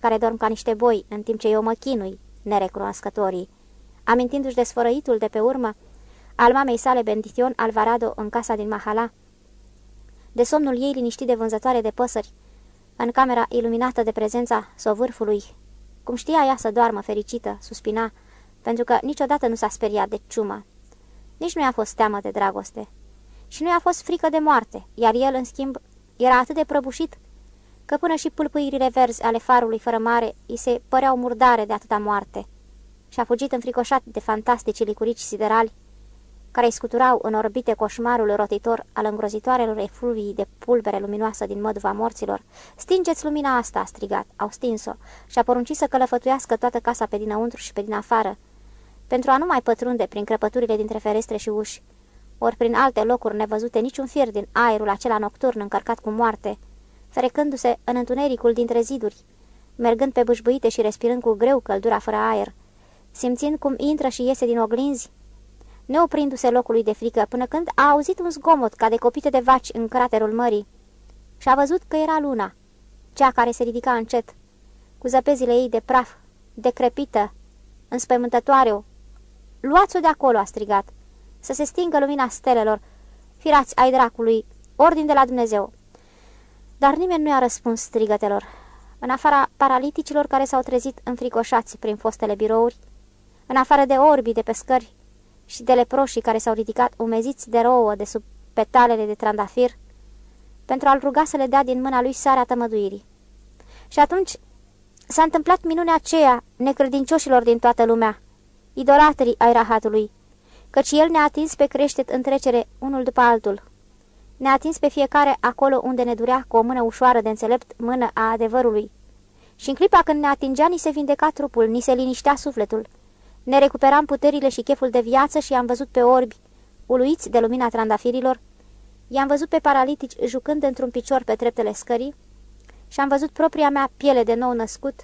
care dorm ca niște boi, în timp ce eu mă chinui, nerecunoscătorii, amintindu-și de sfărăitul de pe urmă al mamei sale Bendition Alvarado în casa din Mahala, de somnul ei liniștit de vânzătoare de păsări, în camera iluminată de prezența sovârfului, cum știa ea să doarmă fericită, suspina, pentru că niciodată nu s-a speriat de ciumă. Nici nu i-a fost teamă de dragoste. Și nu i-a fost frică de moarte, iar el, în schimb, era atât de prăbușit că până și pâlpâirile verzi ale farului fără mare îi se păreau murdare de atâta moarte. Și a fugit înfricoșat de fantastici licurici siderali care îi scuturau în orbite coșmarul rotitor al îngrozitoarelor efluvii de pulbere luminoasă din măduva morților. Stingeți lumina asta!" a strigat. Au stins-o și a poruncit să călăfătuiască toată casa pe dinăuntru și pe din afară, pentru a nu mai pătrunde prin crăpăturile dintre ferestre și uși, ori prin alte locuri nevăzute niciun fir din aerul acela nocturn încărcat cu moarte, frecându-se în întunericul dintre ziduri, mergând pe bâșbâite și respirând cu greu căldura fără aer, simțind cum intră și iese din oglinzi, neoprindu-se locului de frică, până când a auzit un zgomot ca de copite de vaci în craterul mării și a văzut că era luna, cea care se ridica încet, cu zăpezile ei de praf, decrepită, înspăimântătoare. Luați-o de acolo, a strigat, să se stingă lumina stelelor, firați ai dracului, ordin de la Dumnezeu. Dar nimeni nu i-a răspuns strigătelor. În afara paraliticilor care s-au trezit înfricoșați prin fostele birouri, în afară de orbii de pescări și de leproșii care s-au ridicat umeziți de rouă de sub petalele de trandafir, pentru a-l ruga să le dea din mâna lui sarea tămăduirii. Și atunci s-a întâmplat minunea aceea necredincioșilor din toată lumea, idolatrii ai rahatului, căci el ne-a atins pe creștet în trecere unul după altul. Ne-a atins pe fiecare acolo unde ne durea cu o mână ușoară de înțelept mână a adevărului. Și în clipa când ne atingea, ni se vindeca trupul, ni se liniștea sufletul. Ne recuperam puterile și cheful de viață și am văzut pe orbi, uluiți de lumina trandafirilor, i-am văzut pe paralitici jucând într-un picior pe treptele scării și am văzut propria mea piele de nou născut,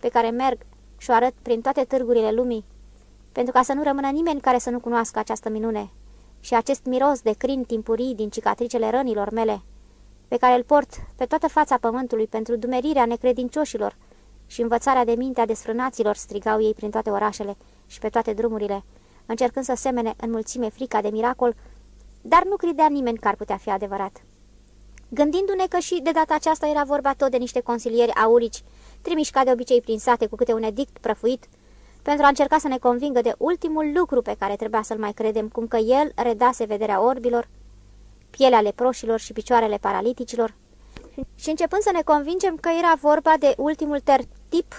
pe care merg și o arăt prin toate târgurile lumii, pentru ca să nu rămână nimeni care să nu cunoască această minune și acest miros de crin timpurii din cicatricele rănilor mele, pe care îl port pe toată fața pământului pentru dumerirea necredincioșilor și învățarea de mintea desfrânaților strigau ei prin toate orașele și pe toate drumurile, încercând să semene în mulțime frica de miracol, dar nu credea nimeni că ar putea fi adevărat. Gândindu-ne că și de data aceasta era vorba tot de niște consilieri aurici, trimiși ca de obicei prin sate cu câte un edict prăfuit, pentru a încerca să ne convingă de ultimul lucru pe care trebuia să-l mai credem, cum că el redase vederea orbilor, pielea leproșilor și picioarele paraliticilor, și începând să ne convingem că era vorba de ultimul tertip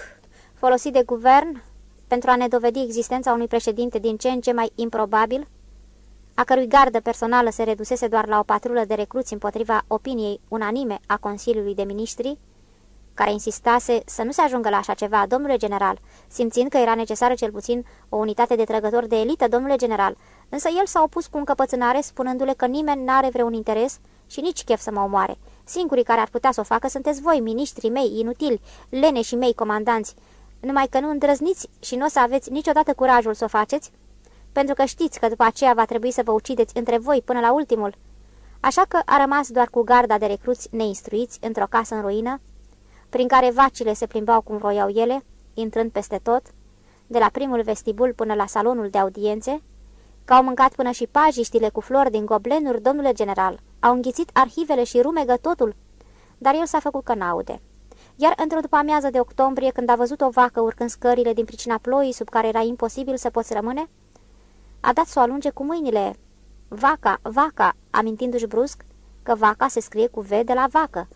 folosit de guvern pentru a ne dovedi existența unui președinte din ce în ce mai improbabil, a cărui gardă personală se redusese doar la o patrulă de recruți împotriva opiniei unanime a Consiliului de Ministri, care insistase să nu se ajungă la așa ceva, domnule general, simțind că era necesară cel puțin o unitate de trăgători de elită, domnule general, însă el s-a opus cu încăpățânare, spunându-le că nimeni n-are vreun interes și nici chef să mă omoare. Singurii care ar putea să o facă sunteți voi, miniștrii mei, inutili, lene și mei comandanți, numai că nu îndrăzniți și nu o să aveți niciodată curajul să o faceți, pentru că știți că după aceea va trebui să vă ucideți între voi până la ultimul. Așa că a rămas doar cu garda de recruți neinstruiți într-o casă în ruină, prin care vacile se plimbau cum voiau ele, intrând peste tot, de la primul vestibul până la salonul de audiențe, că au mâncat până și pajiștile cu flori din goblenuri, domnule general, au înghițit arhivele și rumegă totul, dar el s-a făcut că n-aude. Iar într-o după amiază de octombrie, când a văzut o vacă urcând scările din pricina ploii sub care era imposibil să poți rămâne, a dat să o alunge cu mâinile. Vaca, vaca, amintindu-și brusc că vaca se scrie cu V de la vacă,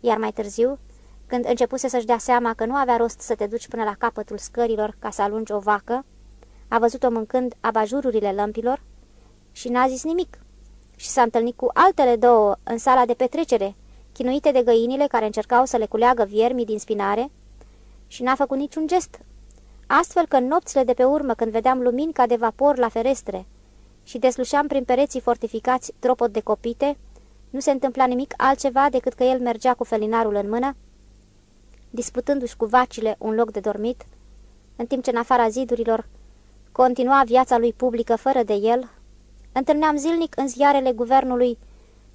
iar mai târziu, când începuse să-și dea seama că nu avea rost să te duci până la capătul scărilor ca să alungi o vacă, a văzut-o mâncând abajururile lămpilor și n-a zis nimic. Și s-a întâlnit cu altele două în sala de petrecere, chinuite de găinile care încercau să le culeagă viermii din spinare și n-a făcut niciun gest, astfel că în nopțile de pe urmă, când vedeam lumini ca de vapor la ferestre și deslușeam prin pereții fortificați tropot de copite, nu se întâmpla nimic altceva decât că el mergea cu felinarul în mână, disputându-și cu vacile un loc de dormit, în timp ce în afara zidurilor continua viața lui publică fără de el, întâlneam zilnic în ziarele guvernului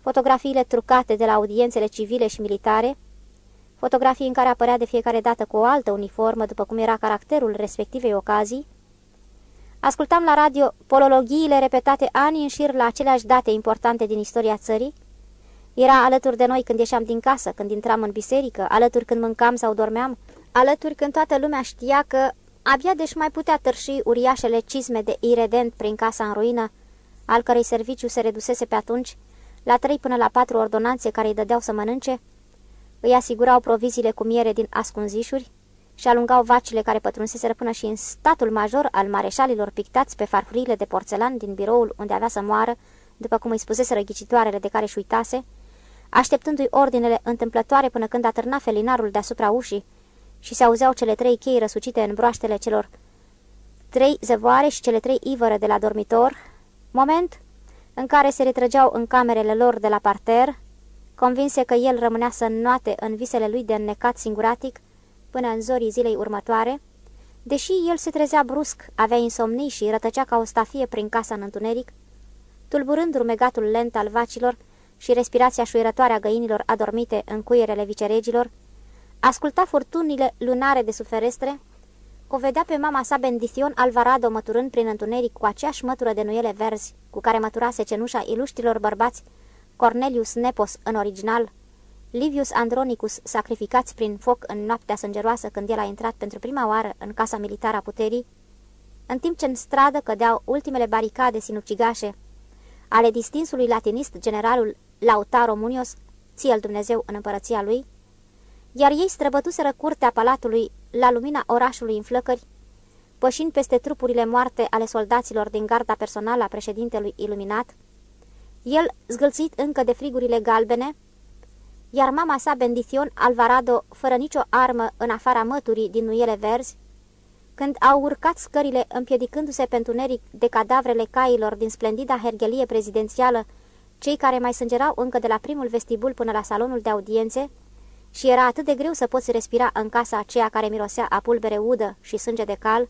fotografiile trucate de la audiențele civile și militare, fotografii în care apărea de fiecare dată cu o altă uniformă, după cum era caracterul respectivei ocazii. Ascultam la radio polologiile repetate ani în șir la aceleași date importante din istoria țării. Era alături de noi când ieșeam din casă, când intram în biserică, alături când mâncam sau dormeam, alături când toată lumea știa că abia deși mai putea târși uriașele cizme de iredent prin casa în ruină, al cărei serviciu se redusese pe atunci, la trei până la patru ordonanțe care îi dădeau să mănânce, îi asigurau proviziile cu miere din ascunzișuri și alungau vacile care pătrunseseră până și în statul major al mareșalilor pictați pe farfuriile de porțelan din biroul unde avea să moară, după cum îi spusese răghicitoarele de care și uitase, așteptându-i ordinele întâmplătoare până când atârna felinarul deasupra ușii și se auzeau cele trei chei răsucite în broaștele celor trei zăvoare și cele trei ivără de la dormitor, moment în care se retrăgeau în camerele lor de la parter, convinse că el rămânea să înnoate în visele lui de înnecat singuratic până în zorii zilei următoare, deși el se trezea brusc, avea insomnii și rătăcea ca o stafie prin casa în întuneric, tulburând rumegatul lent al vacilor și respirația șuierătoare a găinilor adormite în cuierele viceregilor, asculta furtunile lunare de suferestre, o vedea pe mama sa Bendition Alvarado măturând prin întuneric cu aceeași mătură de nuiele verzi cu care măturase cenușa iluștilor bărbați Cornelius Nepos în original, Livius Andronicus sacrificați prin foc în noaptea sângeroasă când el a intrat pentru prima oară în casa militară a puterii, în timp ce în stradă cădeau ultimele baricade sinucigașe ale distinsului latinist generalul Lautaro Munios, ție Dumnezeu în împărăția lui, iar ei străbătuseră curtea palatului la lumina orașului în flăcări, pășind peste trupurile moarte ale soldaților din garda personală a președintelui iluminat, el zgâlțit încă de frigurile galbene, iar mama sa Bendition Alvarado, fără nicio armă în afara măturii din nuiele verzi, când au urcat scările împiedicându-se pentru neric de cadavrele cailor din splendida hergelie prezidențială, cei care mai sângerau încă de la primul vestibul până la salonul de audiențe, și era atât de greu să poți respira în casa aceea care mirosea a pulbere udă și sânge de cal,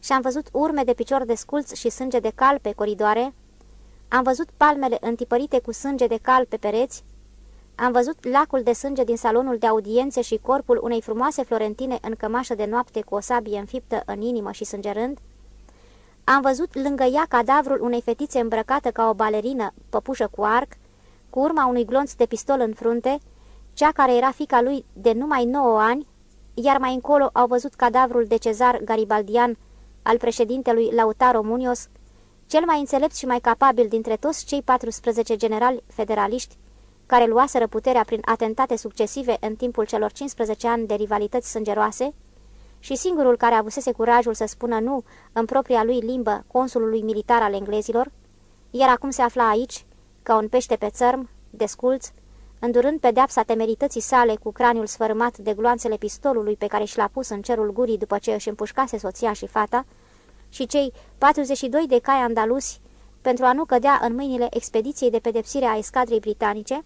și am văzut urme de picior de sculț și sânge de cal pe coridoare, am văzut palmele întipărite cu sânge de cal pe pereți, am văzut lacul de sânge din salonul de audiențe și corpul unei frumoase florentine în cămașă de noapte cu o sabie înfiptă în inimă și sângerând, am văzut lângă ea cadavrul unei fetițe îmbrăcată ca o balerină, păpușă cu arc, cu urma unui glonț de pistol în frunte, cea care era fica lui de numai 9 ani, iar mai încolo au văzut cadavrul de cezar garibaldian al președintelui Lautaro Munios, cel mai înțelept și mai capabil dintre toți cei 14 generali federaliști care luaseră puterea prin atentate succesive în timpul celor 15 ani de rivalități sângeroase, și singurul care avusese curajul să spună nu în propria lui limbă consulului militar al englezilor, iar acum se afla aici, ca un pește pe țărm, desculț, îndurând pedeapsa temerității sale cu craniul sfărâmat de gloanțele pistolului pe care și l-a pus în cerul gurii după ce își împușcase soția și fata, și cei 42 de cai andalusi pentru a nu cădea în mâinile expediției de pedepsire a escadrei britanice,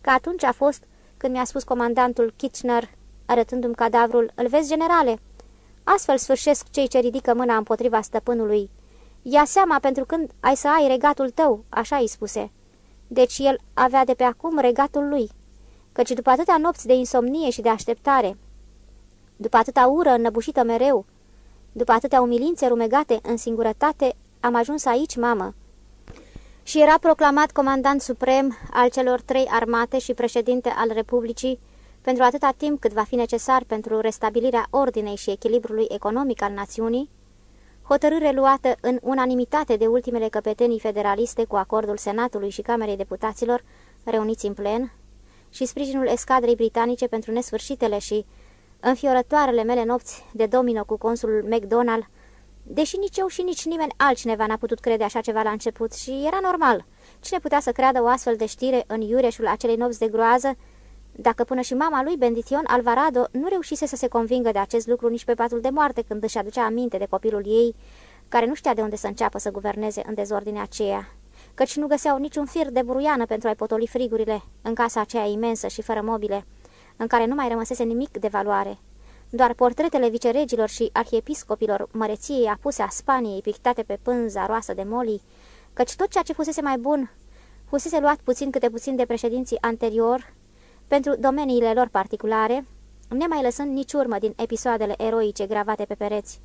că atunci a fost când mi-a spus comandantul Kitchener, arătându-mi cadavrul, îl vezi, generale? Astfel sfârșesc cei ce ridică mâna împotriva stăpânului. Ia seama pentru când ai să ai regatul tău, așa îi spuse. Deci el avea de pe acum regatul lui, căci după atâtea nopți de insomnie și de așteptare, după atâta ură înnăbușită mereu, după atâtea umilințe rumegate în singurătate, am ajuns aici, mamă. Și era proclamat comandant suprem al celor trei armate și președinte al Republicii pentru atâta timp cât va fi necesar pentru restabilirea ordinei și echilibrului economic al națiunii, hotărâre luată în unanimitate de ultimele căpetenii federaliste cu acordul Senatului și Camerei Deputaților, reuniți în plen, și sprijinul escadrei britanice pentru nesfârșitele și înfiorătoarele mele nopți de domino cu consulul McDonald, deși nici eu și nici nimeni altcineva n-a putut crede așa ceva la început și era normal. Cine putea să creadă o astfel de știre în iureșul acelei nopți de groază, dacă până și mama lui, Bendition Alvarado, nu reușise să se convingă de acest lucru nici pe patul de moarte când își aducea aminte de copilul ei, care nu știa de unde să înceapă să guverneze în dezordinea aceea, căci nu găseau niciun fir de buruiană pentru a-i potoli frigurile în casa aceea imensă și fără mobile, în care nu mai rămăsese nimic de valoare. Doar portretele viceregilor și arhiepiscopilor măreției apuse a Spaniei pictate pe pânza roasă de molii, căci tot ceea ce fusese mai bun fusese luat puțin câte puțin de președinții anterior pentru domeniile lor particulare, nemai lăsând nici urmă din episoadele eroice gravate pe pereți.